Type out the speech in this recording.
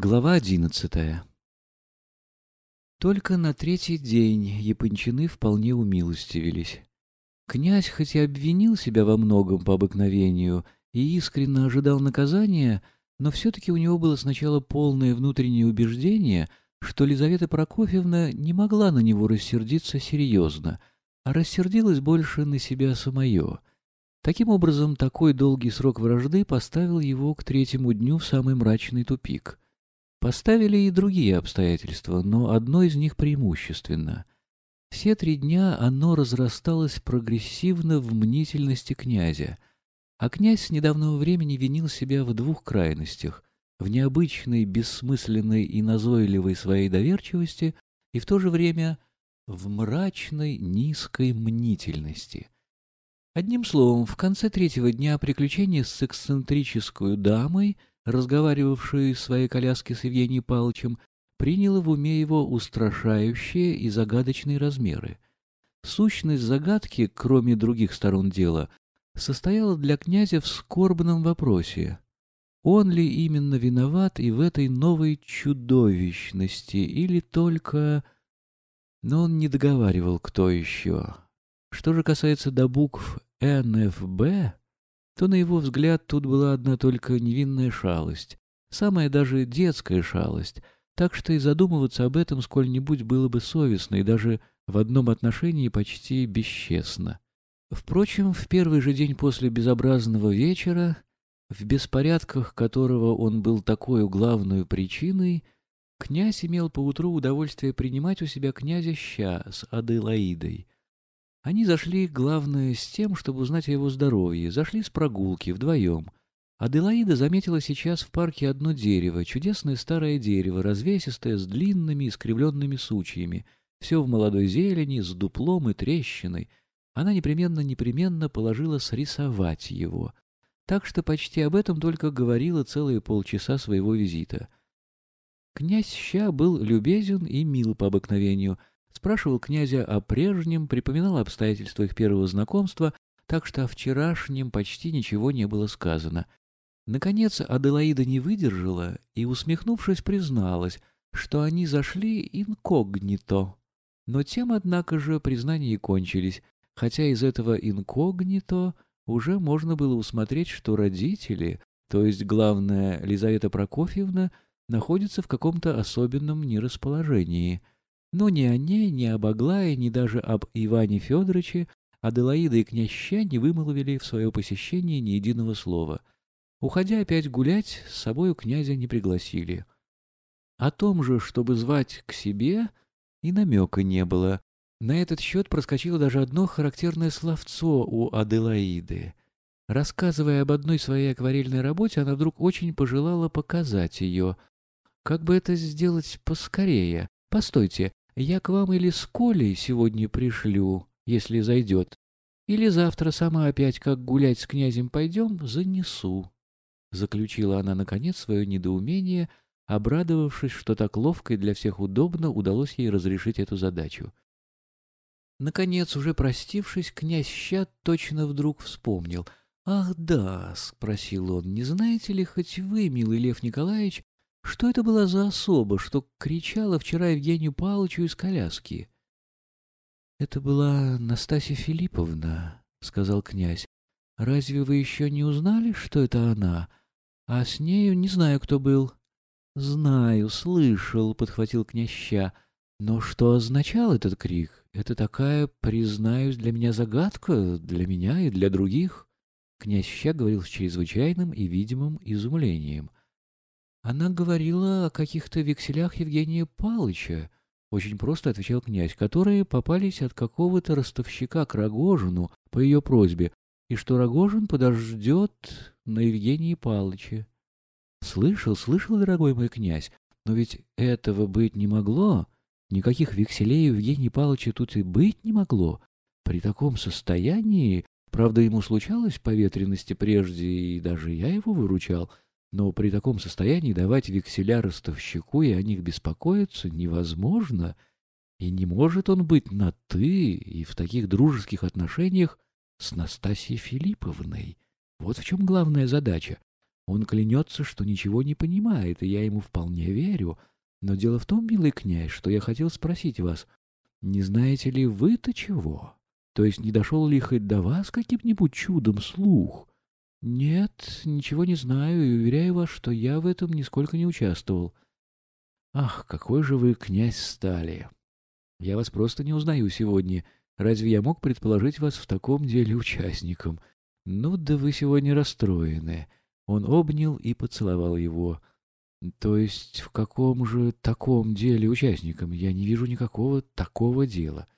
Глава одиннадцатая Только на третий день япончины вполне умилостивились. Князь хоть и обвинил себя во многом по обыкновению и искренне ожидал наказания, но все-таки у него было сначала полное внутреннее убеждение, что Лизавета Прокофьевна не могла на него рассердиться серьезно, а рассердилась больше на себя самое. Таким образом, такой долгий срок вражды поставил его к третьему дню в самый мрачный тупик — Поставили и другие обстоятельства, но одно из них преимущественно. Все три дня оно разрасталось прогрессивно в мнительности князя, а князь с недавнего времени винил себя в двух крайностях — в необычной, бессмысленной и назойливой своей доверчивости и в то же время в мрачной, низкой мнительности. Одним словом, в конце третьего дня приключения с эксцентрической дамой — разговаривавший в своей коляске с Евгением Павловичем, приняла в уме его устрашающие и загадочные размеры. Сущность загадки, кроме других сторон дела, состояла для князя в скорбном вопросе. Он ли именно виноват и в этой новой чудовищности, или только... Но он не договаривал, кто еще. Что же касается до букв НФБ, то, на его взгляд, тут была одна только невинная шалость, самая даже детская шалость, так что и задумываться об этом сколь-нибудь было бы совестно и даже в одном отношении почти бесчестно. Впрочем, в первый же день после безобразного вечера, в беспорядках которого он был такой главной причиной, князь имел поутру удовольствие принимать у себя князя Ща с Аделаидой — они зашли, главное, с тем, чтобы узнать о его здоровье. Зашли с прогулки, вдвоем. Аделаида заметила сейчас в парке одно дерево, чудесное старое дерево, развесистое, с длинными искривленными сучьями. Все в молодой зелени, с дуплом и трещиной. Она непременно-непременно положила срисовать его. Так что почти об этом только говорила целые полчаса своего визита. Князь Ща был любезен и мил по обыкновению — Спрашивал князя о прежнем, припоминал обстоятельства их первого знакомства, так что о вчерашнем почти ничего не было сказано. Наконец Аделаида не выдержала и, усмехнувшись, призналась, что они зашли инкогнито. Но тем, однако же, признания и кончились, хотя из этого инкогнито уже можно было усмотреть, что родители, то есть, главное, Лизавета Прокофьевна, находятся в каком-то особенном нерасположении — но ни о ней, ни об Аглае, ни даже об Иване Федоровиче Аделаида и князья не вымолвили в свое посещение ни единого слова. Уходя опять гулять, с собою князя не пригласили. О том же, чтобы звать к себе, и намека не было. На этот счет проскочило даже одно характерное словцо у Аделаиды. Рассказывая об одной своей акварельной работе, она вдруг очень пожелала показать ее. Как бы это сделать поскорее? Постойте, я к вам или с Колей сегодня пришлю, если зайдет, или завтра сама опять, как гулять с князем пойдем, занесу. Заключила она, наконец, свое недоумение, обрадовавшись, что так ловко и для всех удобно удалось ей разрешить эту задачу. Наконец, уже простившись, князь Щат точно вдруг вспомнил. «Ах да», — спросил он, — «не знаете ли хоть вы, милый Лев Николаевич, что это была за особа, что кричала вчера Евгению Павловичу из коляски? — Это была Настасья Филипповна, — сказал князь. — Разве вы еще не узнали, что это она? А с нею не знаю, кто был. — Знаю, слышал, — подхватил князьща. Но что означал этот крик? Это такая, признаюсь, для меня загадка, для меня и для других. Князь Ща говорил с чрезвычайным и видимым изумлением. Она говорила о каких-то векселях Евгения Палыча, очень просто отвечал князь, которые попались от какого-то ростовщика к Рогожину по ее просьбе, и что Рогожин подождет на Евгении Палыча. Слышал, слышал, дорогой мой князь, но ведь этого быть не могло. Никаких векселей Евгения Павловича тут и быть не могло. При таком состоянии, правда, ему случалось по ветренности прежде, и даже я его выручал — но при таком состоянии давать векселя ростовщику и о них беспокоиться невозможно, и не может он быть на «ты» и в таких дружеских отношениях с Настасьей Филипповной. Вот в чем главная задача. Он клянется, что ничего не понимает, и я ему вполне верю. Но дело в том, милый князь, что я хотел спросить вас, не знаете ли вы-то чего? То есть не дошел ли хоть до вас каким-нибудь чудом слух? Нет, ничего не знаю, и уверяю вас, что я в этом нисколько не участвовал. Ах, какой же вы князь стали! Я вас просто не узнаю сегодня. Разве я мог предположить вас в таком деле участником? Ну да вы сегодня расстроены. Он обнял и поцеловал его. То есть в каком же таком деле участником? Я не вижу никакого такого дела.